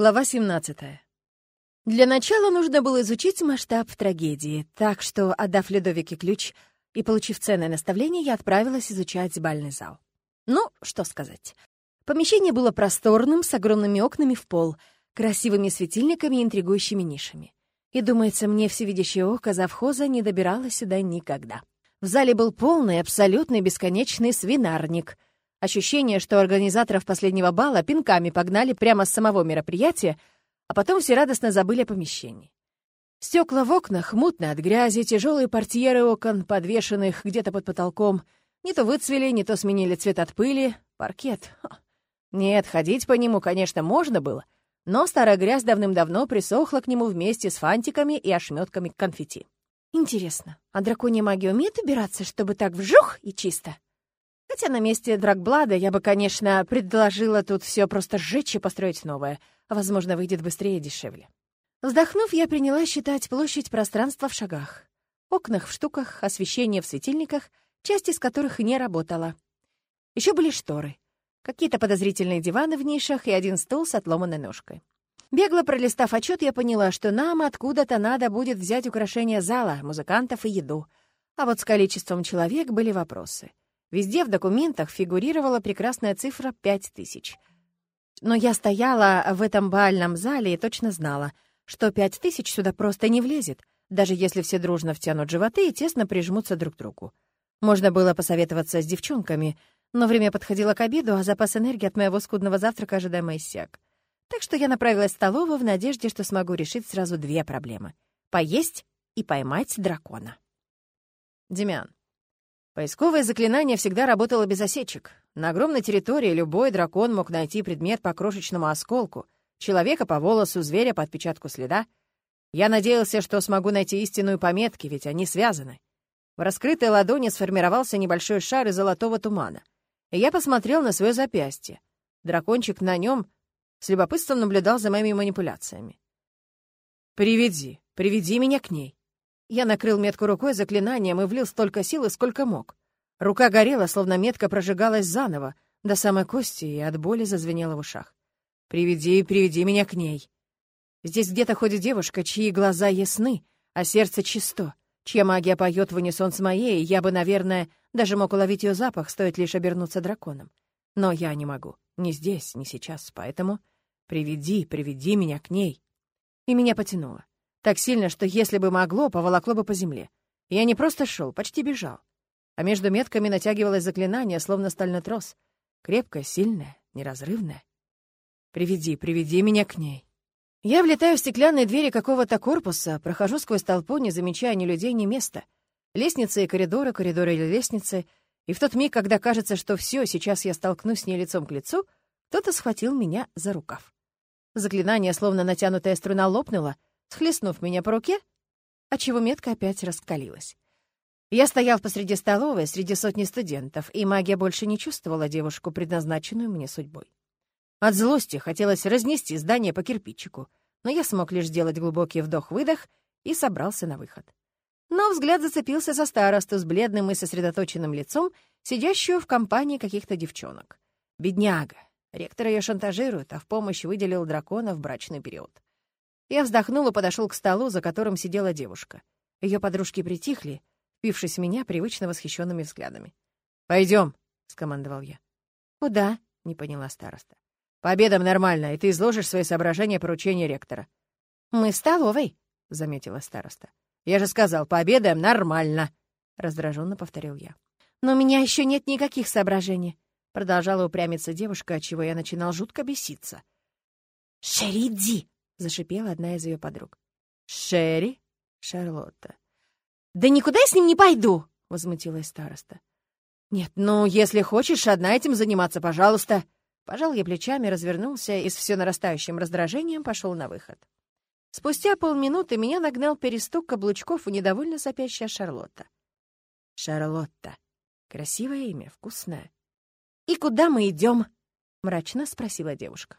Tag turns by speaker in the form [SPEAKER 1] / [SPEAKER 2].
[SPEAKER 1] Глава 17. Для начала нужно было изучить масштаб трагедии, так что, отдав Людовике ключ и получив ценное наставление, я отправилась изучать бальный зал. Ну, что сказать. Помещение было просторным, с огромными окнами в пол, красивыми светильниками и интригующими нишами. И, думается, мне всевидящее око завхоза не добиралось сюда никогда. В зале был полный, абсолютный, бесконечный свинарник — Ощущение, что организаторов последнего бала пинками погнали прямо с самого мероприятия, а потом все радостно забыли о помещении. Стекла в окнах мутные от грязи, тяжелые портьеры окон, подвешенных где-то под потолком, не то выцвели, не то сменили цвет от пыли. Паркет. Ха. Нет, ходить по нему, конечно, можно было, но старая грязь давным-давно присохла к нему вместе с фантиками и ошметками конфетти. Интересно, а драконья магия умеет убираться, чтобы так вжух и чисто? Хотя на месте Драгблада я бы, конечно, предложила тут все просто сжечь и построить новое. Возможно, выйдет быстрее и дешевле. Вздохнув, я приняла считать площадь пространства в шагах. Окнах в штуках, освещение в светильниках, часть из которых не работала. Еще были шторы. Какие-то подозрительные диваны в нишах и один стол с отломанной ножкой. Бегло пролистав отчет, я поняла, что нам откуда-то надо будет взять украшения зала, музыкантов и еду. А вот с количеством человек были вопросы. Везде в документах фигурировала прекрасная цифра 5000. Но я стояла в этом бальном зале и точно знала, что 5000 сюда просто не влезет, даже если все дружно втянут животы и тесно прижмутся друг к другу. Можно было посоветоваться с девчонками, но время подходило к обеду, а запас энергии от моего скудного завтрака ожидаемо иссяк. Так что я направилась в столовую в надежде, что смогу решить сразу две проблемы — поесть и поймать дракона. Демян, Поисковое заклинание всегда работало без осечек. На огромной территории любой дракон мог найти предмет по крошечному осколку, человека по волосу, зверя по отпечатку следа. Я надеялся, что смогу найти истинную пометки, ведь они связаны. В раскрытой ладони сформировался небольшой шар из золотого тумана. И я посмотрел на свое запястье. Дракончик на нем с любопытством наблюдал за моими манипуляциями. «Приведи, приведи меня к ней». Я накрыл метку рукой заклинанием и влил столько силы, сколько мог. Рука горела, словно метка прожигалась заново, до самой кости, и от боли зазвенела в ушах. «Приведи, приведи меня к ней». Здесь где-то ходит девушка, чьи глаза ясны, а сердце чисто, чья магия поет в унисон с моей, я бы, наверное, даже мог уловить ее запах, стоит лишь обернуться драконом. Но я не могу. Ни здесь, ни сейчас, поэтому приведи, приведи меня к ней. И меня потянуло. Так сильно, что если бы могло, поволокло бы по земле. Я не просто шел, почти бежал. А между метками натягивалось заклинание, словно стальной трос. Крепкое, сильное, неразрывное. «Приведи, приведи меня к ней». Я влетаю в стеклянные двери какого-то корпуса, прохожу сквозь толпу, не замечая ни людей, ни места. Лестницы и коридоры, коридоры или лестницы. И в тот миг, когда кажется, что все, сейчас я столкнусь с ней лицом к лицу, кто-то схватил меня за рукав. Заклинание, словно натянутая струна, лопнуло — схлестнув меня по руке, отчего метка опять раскалилась. Я стоял посреди столовой, среди сотни студентов, и магия больше не чувствовала девушку, предназначенную мне судьбой. От злости хотелось разнести здание по кирпичику, но я смог лишь сделать глубокий вдох-выдох и собрался на выход. Но взгляд зацепился за старосту с бледным и сосредоточенным лицом, сидящую в компании каких-то девчонок. Бедняга. Ректор ее шантажирует, а в помощь выделил дракона в брачный период. Я вздохнул и подошел к столу, за которым сидела девушка. Ее подружки притихли, впившись в меня привычно восхищенными взглядами. Пойдем, скомандовал я. Куда? не поняла староста. По обедам нормально, и ты изложишь свои соображения поручения ректора. Мы в столовой, заметила староста. Я же сказал, по обедаем нормально, раздраженно повторил я. Но у меня еще нет никаких соображений, продолжала упрямиться девушка, от чего я начинал жутко беситься. Шериди, — зашипела одна из ее подруг. «Шерри?» — Шарлотта. «Да никуда я с ним не пойду!» — возмутилась староста. «Нет, ну, если хочешь одна этим заниматься, пожалуйста!» Пожал я плечами, развернулся и с все нарастающим раздражением пошел на выход. Спустя полминуты меня нагнал перестук каблучков и недовольно сопящая Шарлотта. «Шарлотта. Красивое имя, вкусное». «И куда мы идем?» — мрачно спросила девушка.